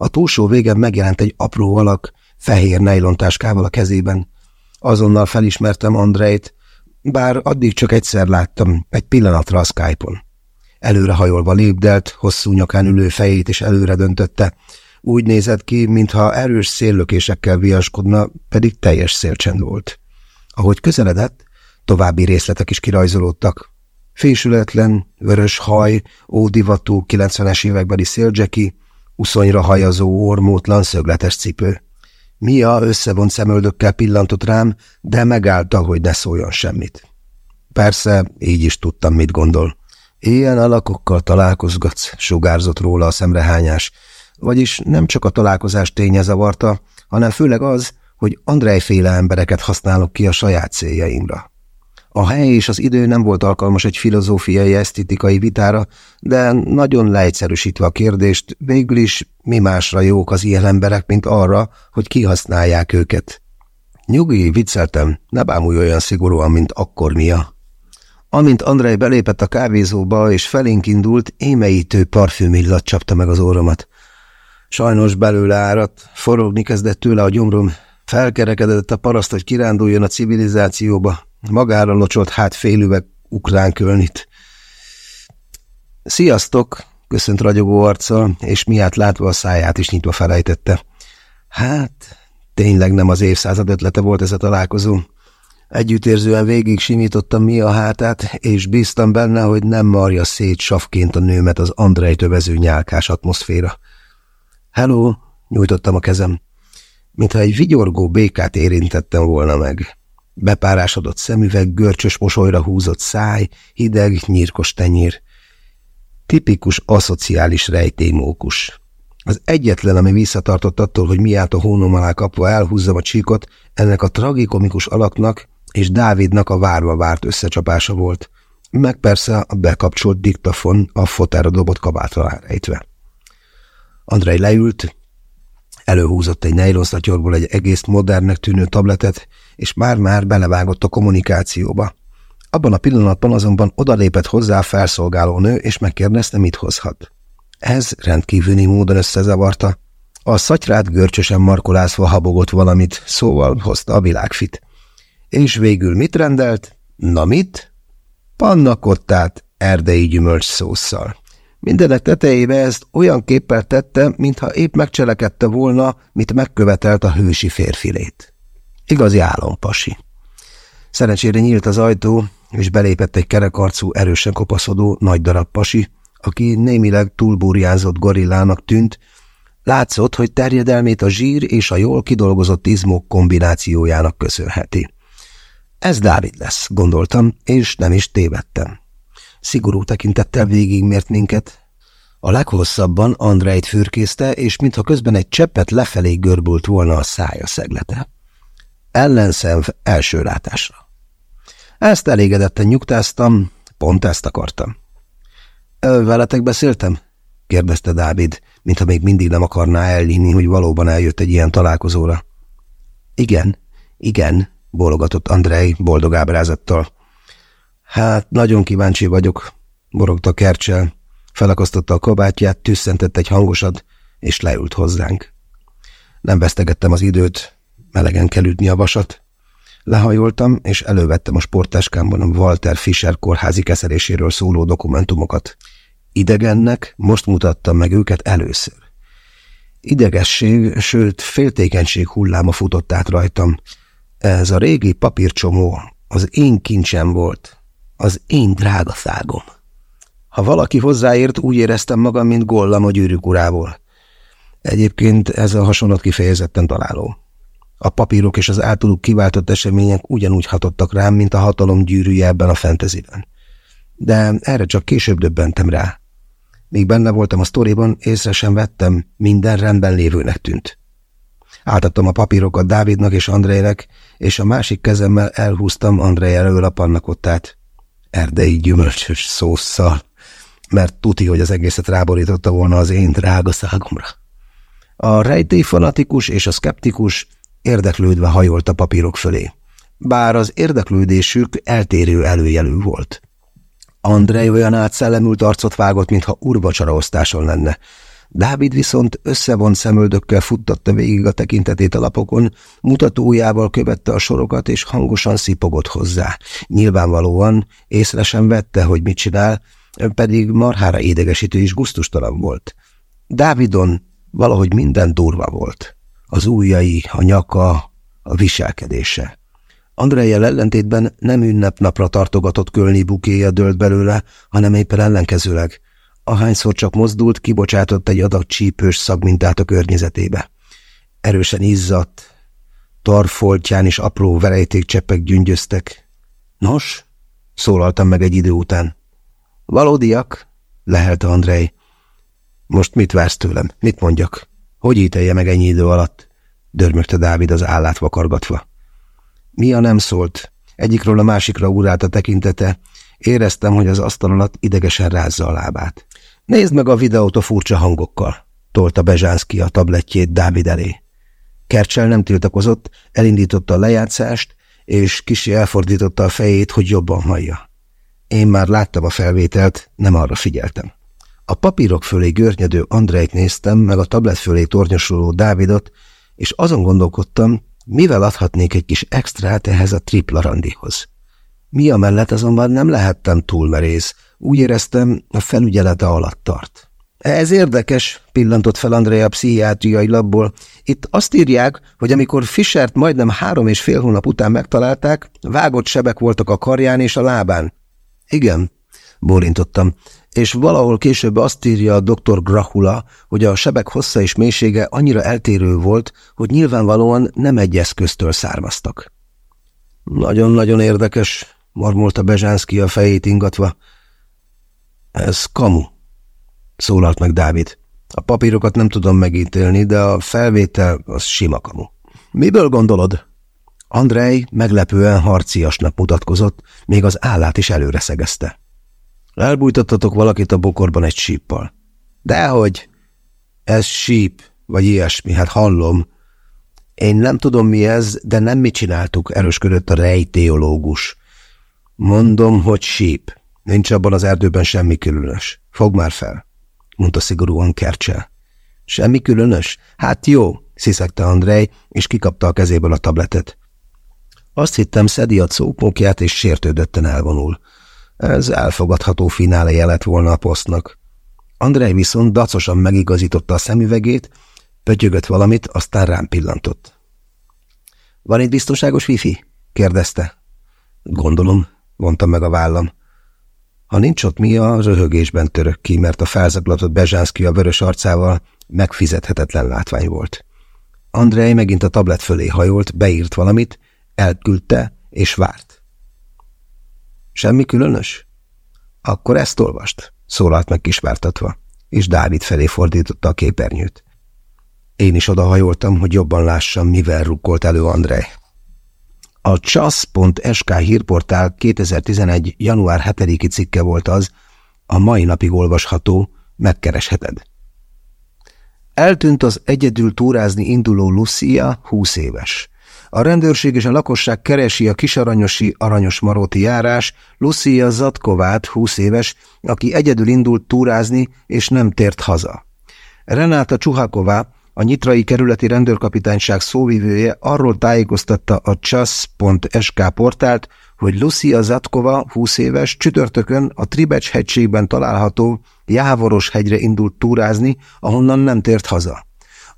A túlsó végen megjelent egy apró alak, fehér nejlontáskával a kezében. Azonnal felismertem Andrejt, bár addig csak egyszer láttam, egy pillanatra a Skype-on. Előrehajolva lépdelt, hosszú nyakán ülő fejét is előre döntötte. Úgy nézett ki, mintha erős széllökésekkel viaskodna, pedig teljes szélcsend volt. Ahogy közeledett, további részletek is kirajzolódtak. Fésületlen, vörös haj, ódivatú 90-es évekbeli széldzseki, uszonyra hajazó ormótlan szögletes cipő. Mia összevont szemöldökkel pillantott rám, de megállta, hogy ne szóljon semmit. Persze, így is tudtam, mit gondol. Ilyen alakokkal találkozgatsz, sugárzott róla a szemrehányás. Vagyis nem csak a találkozás ténye zavarta, hanem főleg az, hogy Andrej-féle embereket használok ki a saját céljaimra. A hely és az idő nem volt alkalmas egy filozófiai esztetikai vitára, de nagyon leegyszerűsítve a kérdést, végül is mi másra jók az ilyen emberek, mint arra, hogy kihasználják őket. Nyugi, vicceltem, ne bámulj olyan szigorúan, mint akkor mia. Amint Andrej belépett a kávézóba és felénk indult, émeítő parfümillat csapta meg az óromat. Sajnos belőle áradt, forogni kezdett tőle a gyomrom, felkerekedett a paraszt, hogy kiránduljon a civilizációba, magára locsolt hát félüveg ukrán kölnit. Sziasztok! köszönt ragyogó arccal, és miát látva a száját is nyitva felejtette. Hát, tényleg nem az évszázad ötlete volt ez a találkozó. Együttérzően végig simítottam mi a hátát, és bíztam benne, hogy nem marja szét savként a nőmet az Andrej tövező nyálkás atmoszféra. Hello, nyújtottam a kezem, mintha egy vigyorgó békát érintettem volna meg. Bepárásodott szemüveg, görcsös mosolyra húzott száj, hideg, nyírkos tenyér. Tipikus aszociális rejtélymókus. Az egyetlen, ami visszatartott attól, hogy miát a hónom alá kapva elhúzzam a csíkot, ennek a tragikomikus alaknak és Dávidnak a várva várt összecsapása volt, meg persze a bekapcsolt diktafon a fotára dobott kabátra elrejtve. Andrei leült, előhúzott egy nejlonszatyorból egy egész modernnek tűnő tabletet, és már-már belevágott a kommunikációba. Abban a pillanatban azonban odalépett hozzá a felszolgáló nő, és megkérdezte, mit hozhat. Ez rendkívüli módon összezavarta. A szatyrát görcsösen markolászva habogott valamit, szóval hozta a világfit. És végül mit rendelt? Na mit? Pannakottát erdei gyümölcs szószal. Mindenek tetejébe ezt olyan képpel tette, mintha épp megcselekedte volna, mit megkövetelt a hősi férfilét. Igazi álompasi. Szerencsére nyílt az ajtó, és belépett egy kerekarcú, erősen kopaszodó, nagy darab pasi, aki némileg túlburjázott gorillának tűnt, látszott, hogy terjedelmét a zsír és a jól kidolgozott izmok kombinációjának köszönheti. Ez Dávid lesz, gondoltam, és nem is tévedtem. Szigorú tekintettel végigmért minket. A leghosszabban Andrejt fürkészte, és mintha közben egy cseppet lefelé görbült volna a szája szeglete. Ellenszenv első látásra. Ezt elégedetten nyugtáztam, pont ezt akartam. Veletek beszéltem? kérdezte Dávid, mintha még mindig nem akarná elhinni, hogy valóban eljött egy ilyen találkozóra. Igen, igen, bólogatott Andrei boldog ábrázattal. Hát, nagyon kíváncsi vagyok, borogta Kercsel, felakasztotta a kabátját, tüsszentett egy hangosat, és leült hozzánk. Nem vesztegettem az időt, melegen kell ütni a vasat. Lehajoltam, és elővettem a sportáskámban a Walter Fischer kórházi kezeléséről szóló dokumentumokat. Idegennek most mutattam meg őket először. Idegesség, sőt féltékenység hulláma futott át rajtam. Ez a régi papírcsomó az én kincsem volt, az én drága szágom. Ha valaki hozzáért, úgy éreztem magam, mint gollam a gyűrűk urából. Egyébként ez a hasonlat kifejezetten találó. A papírok és az általuk kiváltott események ugyanúgy hatottak rám, mint a hatalom gyűrűje ebben a fenteziben. De erre csak később döbbentem rá. Míg benne voltam a sztoriban, észre sem vettem, minden rendben lévőnek tűnt. Átadtam a papírokat Dávidnak és Andrejnek, és a másik kezemmel elhúztam Andrej elől a pannakottát. Erdei gyümölcsös szószal, mert tuti, hogy az egészet ráborította volna az én drága szágomra. A rejtély fanatikus és a szkeptikus érdeklődve hajolt a papírok fölé. Bár az érdeklődésük eltérő előjelű volt. Andrej olyan átszellemült arcot vágott, mintha urvacsaraosztáson lenne, Dávid viszont összevont szemöldökkel futtatta végig a tekintetét a lapokon, mutatójával követte a sorokat, és hangosan szipogott hozzá. Nyilvánvalóan észre sem vette, hogy mit csinál, pedig marhára édegesítő és guztustalan volt. Dávidon valahogy minden durva volt. Az ujjai, a nyaka, a viselkedése. Andrejjel ellentétben nem ünnepnapra tartogatott kölni bukéja dőlt belőle, hanem éppen ellenkezőleg. Ahányszor csak mozdult, kibocsátott egy adag csípős szagmintát a környezetébe. Erősen izzadt, tarfoltján is apró verejtékcseppek gyüngyöztek. Nos, szólaltam meg egy idő után. Valódiak, lehelte Andrej. Most mit vársz tőlem? Mit mondjak? Hogy ítelje meg ennyi idő alatt? Dörmögte Dávid az állát vakargatva. Mia nem szólt. Egyikről a másikra urált a tekintete. Éreztem, hogy az asztal alatt idegesen rázza a lábát. Nézd meg a videót a furcsa hangokkal, tolta Bezsánszki a tabletjét Dávid elé. Kercsel nem tiltakozott, elindította a lejátszást, és kisi elfordította a fejét, hogy jobban hallja. Én már láttam a felvételt, nem arra figyeltem. A papírok fölé görnyedő Andrejt néztem, meg a tablet fölé tornyosuló Dávidot, és azon gondolkodtam, mivel adhatnék egy kis extrát ehhez a tripla randihoz. Mi a mellett azonban nem lehettem túl merész, úgy éreztem, a felügyelete alatt tart. Ez érdekes, pillantott fel Andrea pszichiátriai labból. Itt azt írják, hogy amikor Fischert majdnem három és fél hónap után megtalálták, vágott sebek voltak a karján és a lábán. Igen, bólintottam, és valahol később azt írja a dr. Grahula, hogy a sebek hossza és mélysége annyira eltérő volt, hogy nyilvánvalóan nem egy eszköztől származtak. Nagyon-nagyon érdekes, marmolta Bezsánszki a fejét ingatva. Ez kamu, szólalt meg Dávid. A papírokat nem tudom megítélni, de a felvétel az sima kamu. Miből gondolod? Andrej meglepően harciasnak mutatkozott, még az állát is előre szegezte. Elbújtattatok valakit a bokorban egy síppal. Dehogy? Ez síp, vagy ilyesmi, hát hallom. Én nem tudom mi ez, de nem mi csináltuk, erősködött a rejtéológus. Mondom, hogy síp. Nincs abban az erdőben semmi különös. Fog már fel, mondta szigorúan Kercsel. Semmi különös? Hát jó, sziszegte Andrej, és kikapta a kezéből a tabletet. Azt hittem, szedi a cópókját, és sértődötten elvonul. Ez elfogadható finále lett volna a posztnak. Andrej viszont dacosan megigazította a szemüvegét, pötyögött valamit, aztán rám pillantott. – Van itt biztonságos wifi? – kérdezte. – Gondolom – mondtam meg a vállam. Ha nincs ott mi, a röhögésben török ki, mert a felzaklatott Bezsánszki a vörös arcával megfizethetetlen látvány volt. Andrej megint a tablet fölé hajolt, beírt valamit, elküldte és várt. Semmi különös? Akkor ezt olvast, szólalt meg kisvártatva, és Dávid felé fordította a képernyőt. Én is odahajoltam, hogy jobban lássam, mivel rukkolt elő Andrej. A csasz.sk hírportál 2011. január 7-i cikke volt az, a mai napig olvasható, megkeresheted. Eltűnt az egyedül túrázni induló Lucia, 20 éves. A rendőrség és a lakosság keresi a kisaranyosi aranyos maróti járás Lucia Zatkovát, 20 éves, aki egyedül indult túrázni és nem tért haza. Renáta Csuhaková, a Nyitrai kerületi rendőrkapitányság szóvivője arról tájékoztatta a csasz.sk portált, hogy Lucia Zatkova, 20 éves, csütörtökön a Tribecs hegységben található Jávoros hegyre indult túrázni, ahonnan nem tért haza.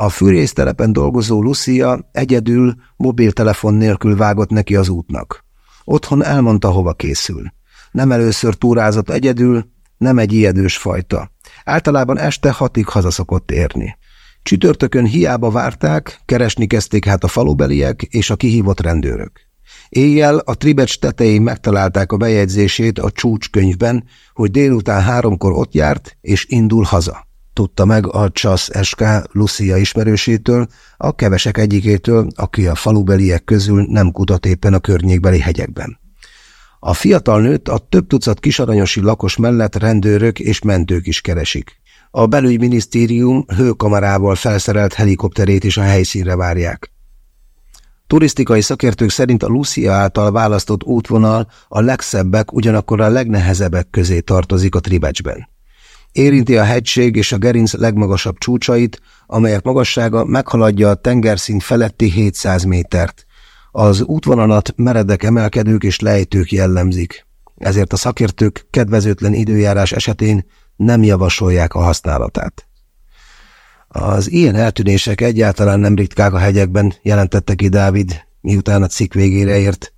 A fűrésztelepen dolgozó Lucia egyedül mobiltelefon nélkül vágott neki az útnak. Otthon elmondta, hova készül. Nem először túrázott egyedül, nem egy ijedős fajta. Általában este hatig hazaszokott érni. Csütörtökön hiába várták, keresni kezdték hát a falubeliek és a kihívott rendőrök. Éjjel a Tribecs tetején megtalálták a bejegyzését a csúcskönyvben, hogy délután háromkor ott járt és indul haza. Tudta meg a Csasz SK Lucia ismerősétől, a kevesek egyikétől, aki a falubeliek közül nem kutat éppen a környékbeli hegyekben. A fiatal nőt a több tucat kisaranyosi lakos mellett rendőrök és mentők is keresik. A belügyminisztérium hőkamarával felszerelt helikopterét is a helyszínre várják. Turisztikai szakértők szerint a Lucia által választott útvonal a legszebbek, ugyanakkor a legnehezebbek közé tartozik a Tribecsben. Érinti a hegység és a gerinc legmagasabb csúcsait, amelyek magassága meghaladja a tengerszint feletti 700 métert. Az útvonalat meredek emelkedők és lejtők jellemzik, ezért a szakértők kedvezőtlen időjárás esetén nem javasolják a használatát. Az ilyen eltűnések egyáltalán nem ritkák a hegyekben, jelentette ki Dávid, miután a cikk végére ért.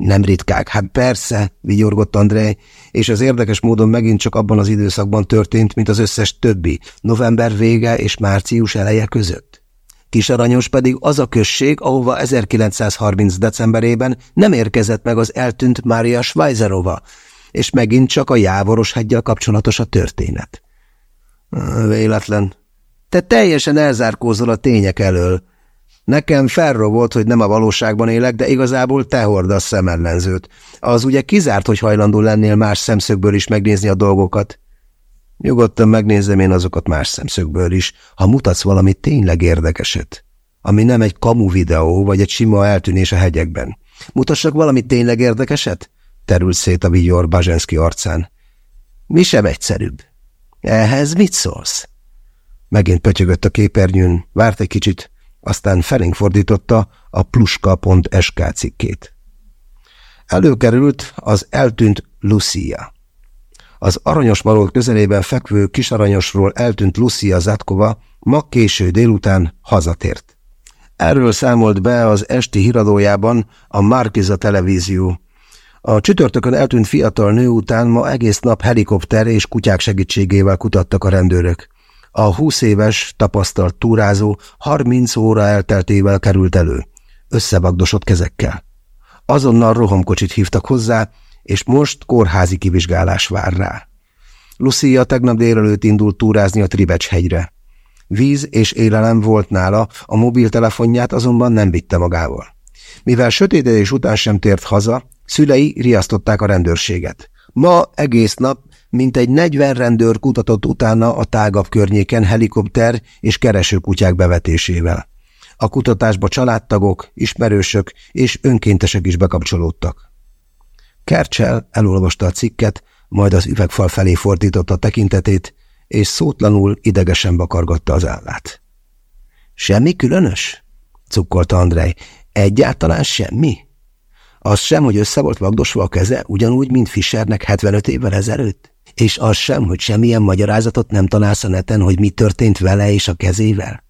Nem ritkák, hát persze, vigyorgott Andrei, és az érdekes módon megint csak abban az időszakban történt, mint az összes többi, november vége és március eleje között. Kisaranyos pedig az a község, ahova 1930. decemberében nem érkezett meg az eltűnt Mária Schweizerova, és megint csak a Jávoros hegyel kapcsolatos a történet. Véletlen. Te teljesen elzárkózol a tények elől, Nekem Ferro volt, hogy nem a valóságban élek, de igazából te hordasz szemellenzőt. Az ugye kizárt, hogy hajlandó lennél más szemszögből is megnézni a dolgokat. Nyugodtan megnézem én azokat más szemszögből is, ha mutatsz valami tényleg érdekeset. Ami nem egy kamu videó, vagy egy sima eltűnés a hegyekben. Mutassak valami tényleg érdekeset? Terült szét a vigyor Bazsenszki arcán. Mi sem egyszerűbb. Ehhez mit szólsz? Megint pötyögött a képernyőn, várt egy kicsit, aztán felénk fordította a pluska.sk cikkét. Előkerült az eltűnt Lucia. Az aranyos marol közelében fekvő kisaranyosról eltűnt Lucia Zatkova ma késő délután hazatért. Erről számolt be az esti híradójában a Markiza televízió. A csütörtökön eltűnt fiatal nő után ma egész nap helikopter és kutyák segítségével kutattak a rendőrök. A húsz éves, tapasztalt túrázó 30 óra elteltével került elő, összevagdosott kezekkel. Azonnal rohamkocsit hívtak hozzá, és most kórházi kivizsgálás vár rá. Lucia tegnap délelőtt indult túrázni a Tribecs hegyre. Víz és élelem volt nála, a mobiltelefonját azonban nem vitte magával. Mivel sötétedés után sem tért haza, szülei riasztották a rendőrséget. Ma egész nap Mintegy 40 rendőr kutatott utána a tágabb környéken helikopter és keresőkutyák bevetésével. A kutatásba családtagok, ismerősök és önkéntesek is bekapcsolódtak. Kercsel elolvasta a cikket, majd az üvegfal felé fordította tekintetét, és szótlanul idegesen bakargatta az állát. Semmi különös? cukkolta Andrej. Egyáltalán semmi? Az sem, hogy össze volt vagdosva a keze, ugyanúgy, mint Fischernek 75 évvel ezelőtt? És az sem, hogy semmilyen magyarázatot nem találsz a neten, hogy mi történt vele és a kezével?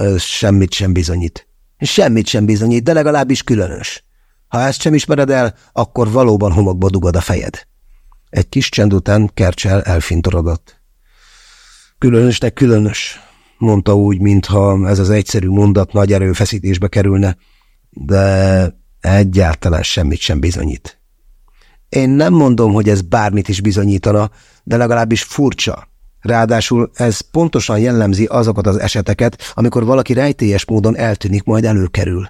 Ez semmit sem bizonyít. Semmit sem bizonyít, de legalábbis különös. Ha ezt sem ismered el, akkor valóban homokba dugod a fejed. Egy kis csend után Kercsel elfintorodott. Különösnek különös, mondta úgy, mintha ez az egyszerű mondat nagy erőfeszítésbe kerülne, de egyáltalán semmit sem bizonyít. Én nem mondom, hogy ez bármit is bizonyítana, de legalábbis furcsa. Ráadásul ez pontosan jellemzi azokat az eseteket, amikor valaki rejtélyes módon eltűnik, majd előkerül.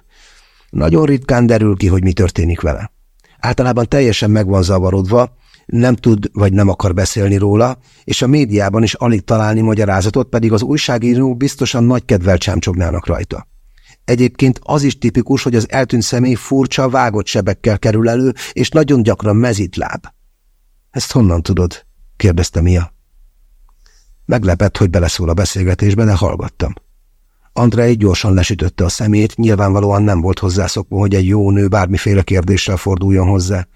Nagyon ritkán derül ki, hogy mi történik vele. Általában teljesen meg van zavarodva, nem tud vagy nem akar beszélni róla, és a médiában is alig találni magyarázatot, pedig az újságírók biztosan nagy kedvel csámcsognának rajta. Egyébként az is tipikus, hogy az eltűnt személy furcsa, vágott sebekkel kerül elő, és nagyon gyakran mezitláb. Ezt honnan tudod? kérdezte Mia. Meglepett, hogy beleszól a beszélgetésbe, de hallgattam. Andrei gyorsan lesütötte a szemét, nyilvánvalóan nem volt hozzászokva, hogy egy jó nő bármiféle kérdéssel forduljon hozzá.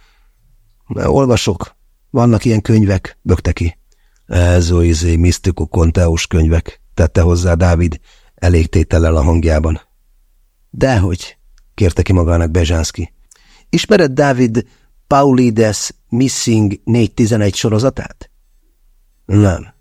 Olvasok. Vannak ilyen könyvek, bökte ki. Ez izé misztiku konteus könyvek, tette hozzá Dávid, elégtétellel a hangjában. Dehogy, kérte ki magának Bezsánszki. Ismered Dávid Paulides Missing 411 sorozatát? Nem.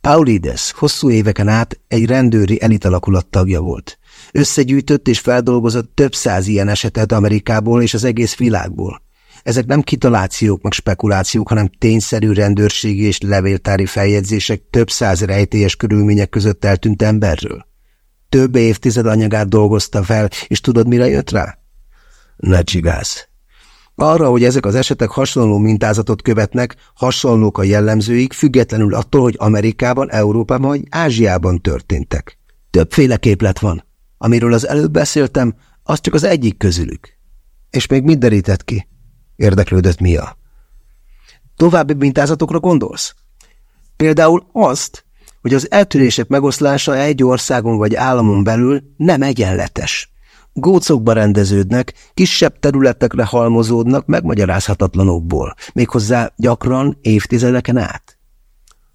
Paulides hosszú éveken át egy rendőri elitalakulat tagja volt. Összegyűjtött és feldolgozott több száz ilyen esetet Amerikából és az egész világból. Ezek nem kitalációk meg spekulációk, hanem tényszerű rendőrségi és levéltári feljegyzések több száz rejtélyes körülmények között eltűnt emberről. Több évtized anyagát dolgozta fel, és tudod, mire jött rá? Ne csigász. Arra, hogy ezek az esetek hasonló mintázatot követnek, hasonlók a jellemzőik, függetlenül attól, hogy Amerikában, Európában vagy Ázsiában történtek. Többféle képlet van. Amiről az előbb beszéltem, az csak az egyik közülük. És még mit derített ki? Érdeklődött Mia. További mintázatokra gondolsz? Például azt, hogy az eltűnések megoszlása egy országon vagy államon belül nem egyenletes. Gócokba rendeződnek, kisebb területekre halmozódnak megmagyarázhatatlanokból, méghozzá gyakran évtizedeken át.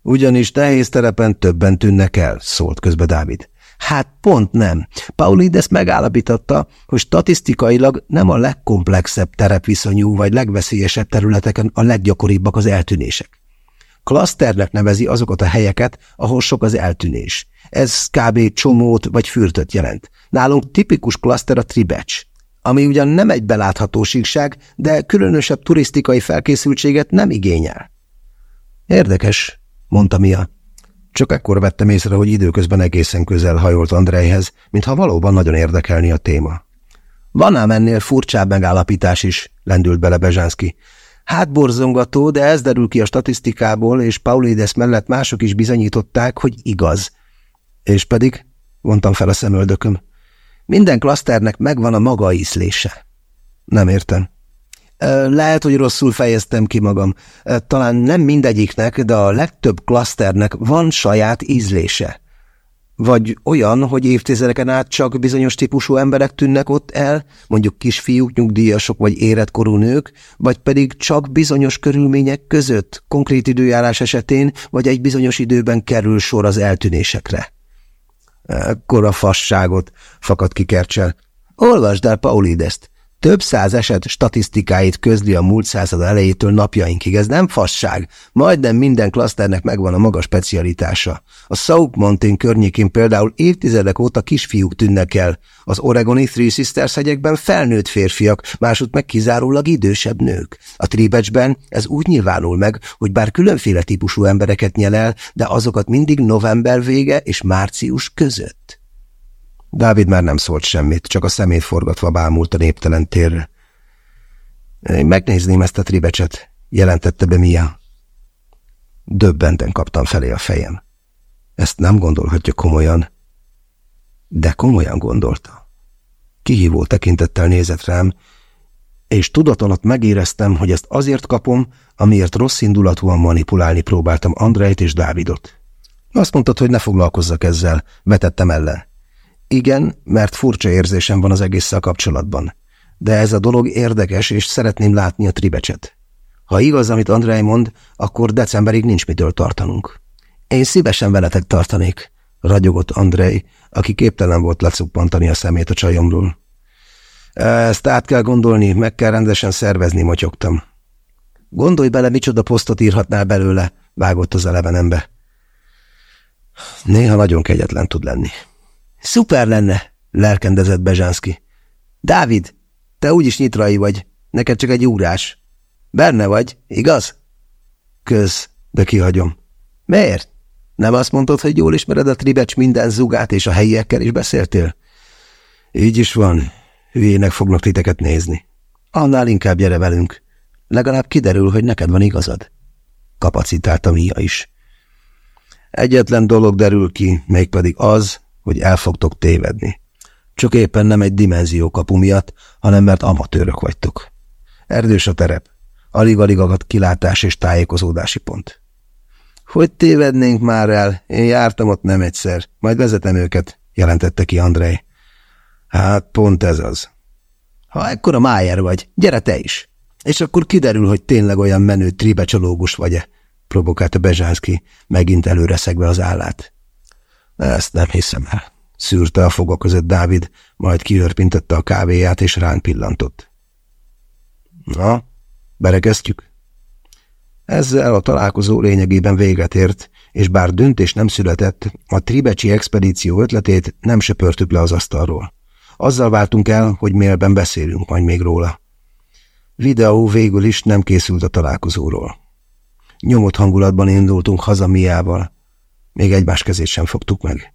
Ugyanis nehéz terepen többen tűnnek el, szólt közbe Dávid. Hát pont nem. Paulides megállapította, hogy statisztikailag nem a legkomplexebb terepviszonyú vagy legveszélyesebb területeken a leggyakoribbak az eltűnések. Klaszternek nevezi azokat a helyeket, ahol sok az eltűnés. Ez kb. csomót vagy fürtöt jelent. Nálunk tipikus klaszter a Tribecs, ami ugyan nem egy belátható síkság, de különösebb turisztikai felkészültséget nem igényel. Érdekes, mondta Mia. Csak ekkor vettem észre, hogy időközben egészen közel hajolt Andrejhez, mintha valóban nagyon érdekelni a téma. Van ám ennél furcsább megállapítás is, lendült bele Bezsánszki. Hát borzongató, de ez derül ki a statisztikából, és Paulides mellett mások is bizonyították, hogy igaz. És pedig, mondtam fel a szemöldököm, minden klaszternek megvan a maga ízlése. Nem értem. Lehet, hogy rosszul fejeztem ki magam. Talán nem mindegyiknek, de a legtöbb klaszternek van saját ízlése. Vagy olyan, hogy évtizedeken át csak bizonyos típusú emberek tűnnek ott el, mondjuk kisfiúk, nyugdíjasok vagy éretkorú nők, vagy pedig csak bizonyos körülmények között, konkrét időjárás esetén, vagy egy bizonyos időben kerül sor az eltűnésekre. Ekkora fasságot, fakad ki Kercsel. Olvasd el Paulideszt. Több száz eset statisztikáit közli a múlt század elejétől napjainkig. Ez nem fasság. Majdnem minden klaszternek megvan a maga specialitása. A South Mountain környékén például évtizedek óta kisfiúk tűnnek el. Az oregoni Three Sisters hegyekben felnőtt férfiak, másút meg kizárólag idősebb nők. A Tribecsben ez úgy nyilvánul meg, hogy bár különféle típusú embereket nyel el, de azokat mindig november vége és március között. Dávid már nem szólt semmit, csak a szemét forgatva bámult a néptelen térre. Én megnézném ezt a tribecset, jelentette be Mia. Döbbenten kaptam felé a fejem. Ezt nem gondolhatja komolyan, de komolyan gondolta. Kihívó tekintettel nézett rám, és tudat alatt megéreztem, hogy ezt azért kapom, amiért rossz indulatúan manipulálni próbáltam Andrejt és Dávidot. Azt mondtad, hogy ne foglalkozzak ezzel, vetettem ellen. Igen, mert furcsa érzésem van az egésszel kapcsolatban. De ez a dolog érdekes, és szeretném látni a tribecset. Ha igaz, amit Andrei mond, akkor decemberig nincs mitől tartanunk. Én szívesen veletek tartanék, ragyogott Andrei, aki képtelen volt lecuppantani a szemét a csajomról. Ezt át kell gondolni, meg kell rendesen szervezni, motyogtam. Gondolj bele, micsoda posztot írhatnál belőle, vágott az elevenembe. Néha nagyon kegyetlen tud lenni. Szuper lenne, lelkendezett Bezsánszki. Dávid, te úgyis nyitrai vagy, neked csak egy úrás. Benne vagy, igaz? Köz, de kihagyom. Miért? Nem azt mondtad, hogy jól ismered a tribecs minden zugát, és a helyiekkel is beszéltél? Így is van. Hülyének fognak titeket nézni. Annál inkább gyere velünk. Legalább kiderül, hogy neked van igazad. Kapacitálta Mia is. Egyetlen dolog derül ki, mégpedig az, hogy el fogtok tévedni. Csak éppen nem egy dimenzió kapu miatt, hanem mert amatőrök vagytok. Erdős a terep. Alig-alig akad kilátás és tájékozódási pont. Hogy tévednénk már el? Én jártam ott nem egyszer. Majd vezetem őket, jelentette ki Andrei. Hát pont ez az. Ha ekkora májer vagy, gyere te is. És akkor kiderül, hogy tényleg olyan menő tribecsológus vagy-e, provokálta Bezsánszki, megint előre szegve az állát. Ezt nem hiszem el. Szűrte a foga között Dávid, majd kiörpintette a kávéját, és rán pillantott. Na, berekeztjük? Ezzel a találkozó lényegében véget ért, és bár döntés nem született, a tribecsi expedíció ötletét nem söpörtük le az asztalról. Azzal váltunk el, hogy mailben beszélünk majd még róla. Videó végül is nem készült a találkozóról. Nyomott hangulatban indultunk haza Miával, még egymás kezét sem fogtuk meg.